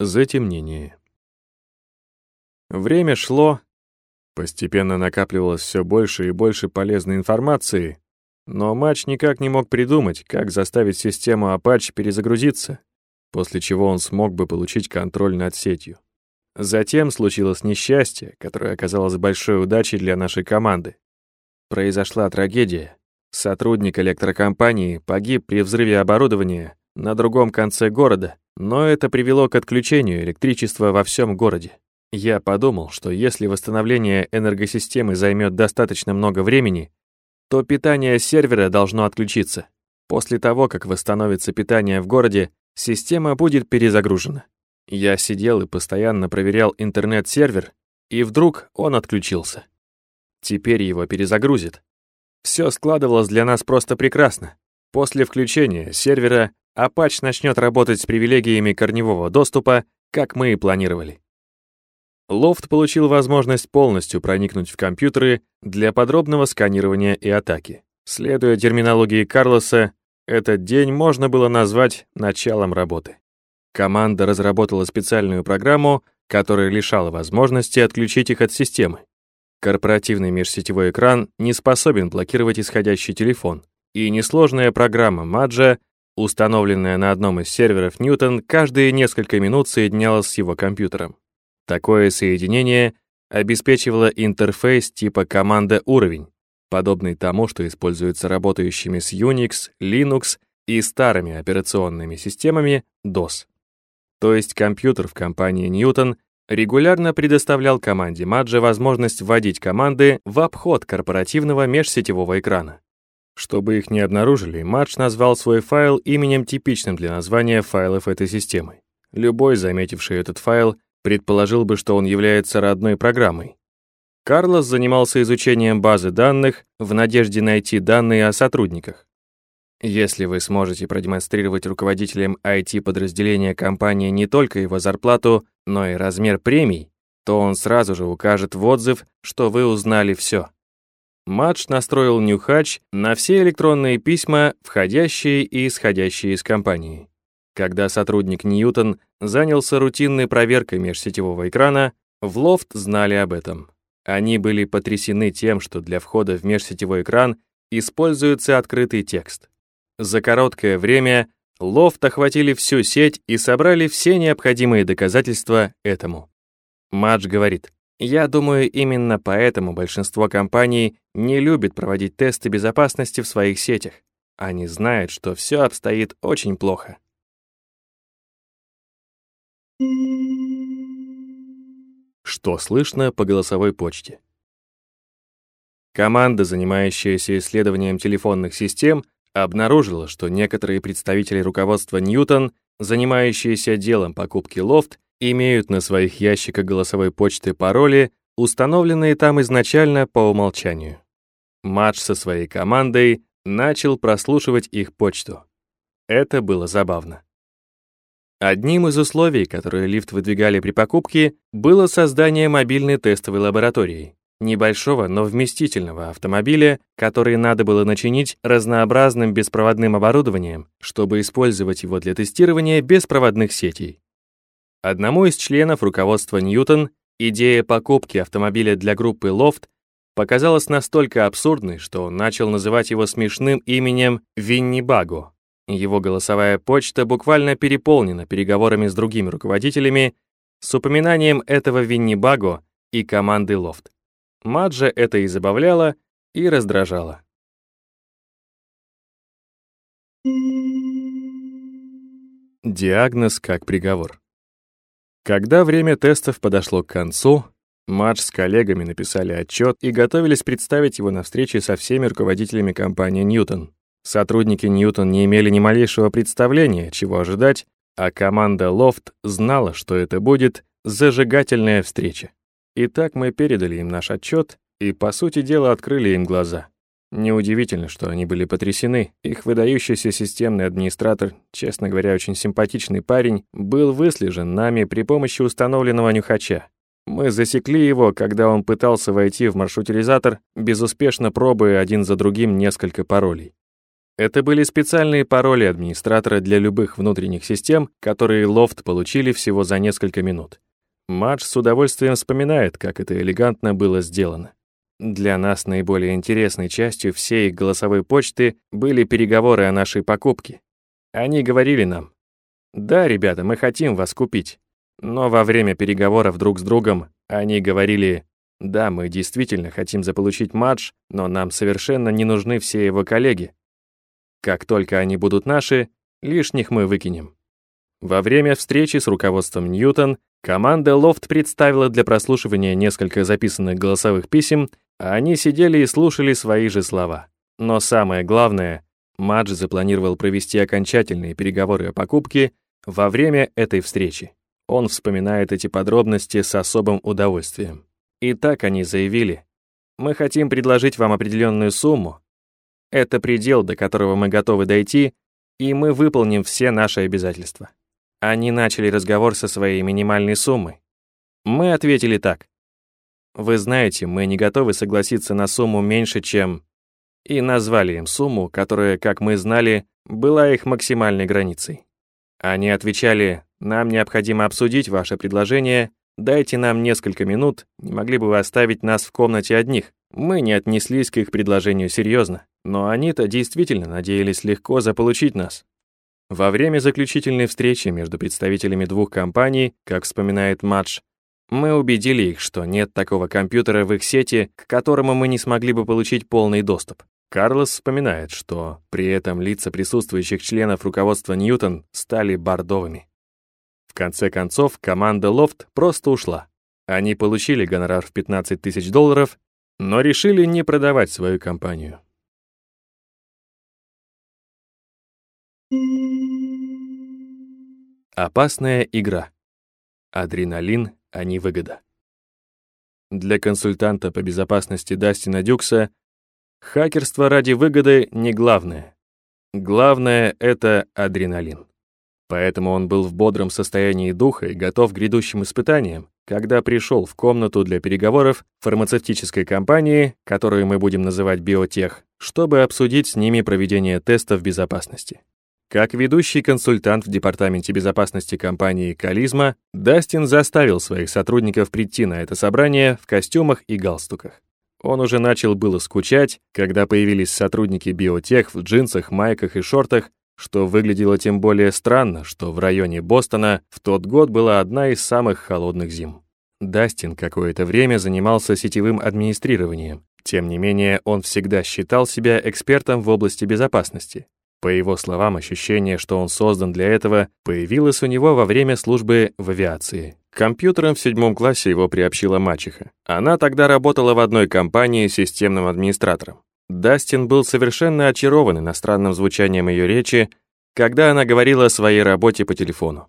Затемнение. Время шло, постепенно накапливалось все больше и больше полезной информации, но матч никак не мог придумать, как заставить систему Apache перезагрузиться, после чего он смог бы получить контроль над сетью. Затем случилось несчастье, которое оказалось большой удачей для нашей команды. Произошла трагедия. Сотрудник электрокомпании погиб при взрыве оборудования на другом конце города, но это привело к отключению электричества во всем городе. Я подумал, что если восстановление энергосистемы займет достаточно много времени, то питание сервера должно отключиться. После того, как восстановится питание в городе, система будет перезагружена. Я сидел и постоянно проверял интернет-сервер, и вдруг он отключился. Теперь его перезагрузит. Все складывалось для нас просто прекрасно. После включения сервера Apache начнет работать с привилегиями корневого доступа, как мы и планировали. Лофт получил возможность полностью проникнуть в компьютеры для подробного сканирования и атаки. Следуя терминологии Карлоса, этот день можно было назвать началом работы. Команда разработала специальную программу, которая лишала возможности отключить их от системы. Корпоративный межсетевой экран не способен блокировать исходящий телефон, и несложная программа Маджа Установленная на одном из серверов Ньютон каждые несколько минут соединялась с его компьютером. Такое соединение обеспечивало интерфейс типа команда уровень, подобный тому, что используется работающими с Unix, Linux и старыми операционными системами DOS. То есть компьютер в компании Newton регулярно предоставлял команде Маджа возможность вводить команды в обход корпоративного межсетевого экрана. Чтобы их не обнаружили, Мадж назвал свой файл именем типичным для названия файлов этой системы. Любой, заметивший этот файл, предположил бы, что он является родной программой. Карлос занимался изучением базы данных в надежде найти данные о сотрудниках. Если вы сможете продемонстрировать руководителям IT-подразделения компании не только его зарплату, но и размер премий, то он сразу же укажет в отзыв, что вы узнали все. Мадж настроил Нюхач на все электронные письма, входящие и исходящие из компании. Когда сотрудник Ньютон занялся рутинной проверкой межсетевого экрана, в Лофт знали об этом. Они были потрясены тем, что для входа в межсетевой экран используется открытый текст. За короткое время Лофт охватили всю сеть и собрали все необходимые доказательства этому. Мадж говорит, я думаю, именно поэтому большинство компаний не любит проводить тесты безопасности в своих сетях. Они знают, что все обстоит очень плохо. Что слышно по голосовой почте? Команда, занимающаяся исследованием телефонных систем, обнаружила, что некоторые представители руководства Ньютон, занимающиеся делом покупки лофт, имеют на своих ящиках голосовой почты пароли, установленные там изначально по умолчанию. Матч со своей командой начал прослушивать их почту. Это было забавно. Одним из условий, которые лифт выдвигали при покупке, было создание мобильной тестовой лаборатории, небольшого, но вместительного автомобиля, который надо было начинить разнообразным беспроводным оборудованием, чтобы использовать его для тестирования беспроводных сетей. Одному из членов руководства Ньютон идея покупки автомобиля для группы Loft показалась настолько абсурдной, что он начал называть его смешным именем Виннибаго. Его голосовая почта буквально переполнена переговорами с другими руководителями с упоминанием этого Виннибаго и команды Loft. Маджа это и забавляло, и раздражало. Диагноз как приговор. Когда время тестов подошло к концу, Мадж с коллегами написали отчет и готовились представить его на встрече со всеми руководителями компании «Ньютон». Сотрудники «Ньютон» не имели ни малейшего представления, чего ожидать, а команда «Лофт» знала, что это будет зажигательная встреча. Итак, мы передали им наш отчет и, по сути дела, открыли им глаза. Неудивительно, что они были потрясены. Их выдающийся системный администратор, честно говоря, очень симпатичный парень, был выслежен нами при помощи установленного нюхача. Мы засекли его, когда он пытался войти в маршрутилизатор, безуспешно пробуя один за другим несколько паролей. Это были специальные пароли администратора для любых внутренних систем, которые Лофт получили всего за несколько минут. Мадж с удовольствием вспоминает, как это элегантно было сделано. Для нас наиболее интересной частью всей голосовой почты были переговоры о нашей покупке. Они говорили нам, «Да, ребята, мы хотим вас купить». Но во время переговоров друг с другом они говорили, «Да, мы действительно хотим заполучить Мадж, но нам совершенно не нужны все его коллеги. Как только они будут наши, лишних мы выкинем». Во время встречи с руководством Ньютон команда Лофт представила для прослушивания несколько записанных голосовых писем, они сидели и слушали свои же слова. Но самое главное, Мадж запланировал провести окончательные переговоры о покупке во время этой встречи. Он вспоминает эти подробности с особым удовольствием. И так они заявили, «Мы хотим предложить вам определенную сумму. Это предел, до которого мы готовы дойти, и мы выполним все наши обязательства». Они начали разговор со своей минимальной суммой. Мы ответили так. «Вы знаете, мы не готовы согласиться на сумму меньше, чем...» И назвали им сумму, которая, как мы знали, была их максимальной границей. Они отвечали, нам необходимо обсудить ваше предложение, дайте нам несколько минут, не могли бы вы оставить нас в комнате одних? Мы не отнеслись к их предложению серьезно, но они-то действительно надеялись легко заполучить нас. Во время заключительной встречи между представителями двух компаний, как вспоминает Мадж, мы убедили их, что нет такого компьютера в их сети, к которому мы не смогли бы получить полный доступ. Карлос вспоминает, что при этом лица присутствующих членов руководства Ньютон стали бордовыми. В конце концов, команда Лофт просто ушла. Они получили гонорар в 15 тысяч долларов, но решили не продавать свою компанию. Опасная игра. Адреналин, а не выгода. Для консультанта по безопасности Дастина Дюкса Хакерство ради выгоды не главное. Главное — это адреналин. Поэтому он был в бодром состоянии духа и готов к грядущим испытаниям, когда пришел в комнату для переговоров фармацевтической компании, которую мы будем называть «Биотех», чтобы обсудить с ними проведение тестов безопасности. Как ведущий консультант в департаменте безопасности компании «Кализма», Дастин заставил своих сотрудников прийти на это собрание в костюмах и галстуках. Он уже начал было скучать, когда появились сотрудники биотех в джинсах, майках и шортах, что выглядело тем более странно, что в районе Бостона в тот год была одна из самых холодных зим. Дастин какое-то время занимался сетевым администрированием. Тем не менее, он всегда считал себя экспертом в области безопасности. По его словам, ощущение, что он создан для этого, появилось у него во время службы в авиации. К компьютерам в седьмом классе его приобщила мачеха. Она тогда работала в одной компании системным администратором. Дастин был совершенно очарован иностранным звучанием ее речи, когда она говорила о своей работе по телефону.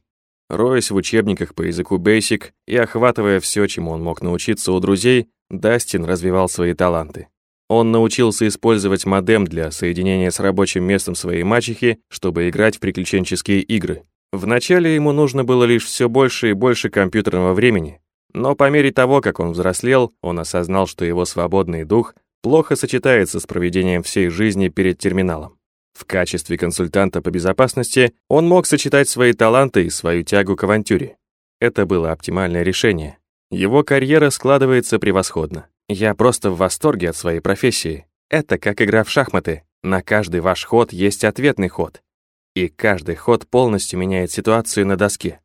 Роясь в учебниках по языку Basic и охватывая все, чему он мог научиться у друзей, Дастин развивал свои таланты. Он научился использовать модем для соединения с рабочим местом своей мачехи, чтобы играть в приключенческие игры. Вначале ему нужно было лишь все больше и больше компьютерного времени, но по мере того, как он взрослел, он осознал, что его свободный дух плохо сочетается с проведением всей жизни перед терминалом. В качестве консультанта по безопасности он мог сочетать свои таланты и свою тягу к авантюре. Это было оптимальное решение. Его карьера складывается превосходно. Я просто в восторге от своей профессии. Это как игра в шахматы. На каждый ваш ход есть ответный ход и каждый ход полностью меняет ситуацию на доске.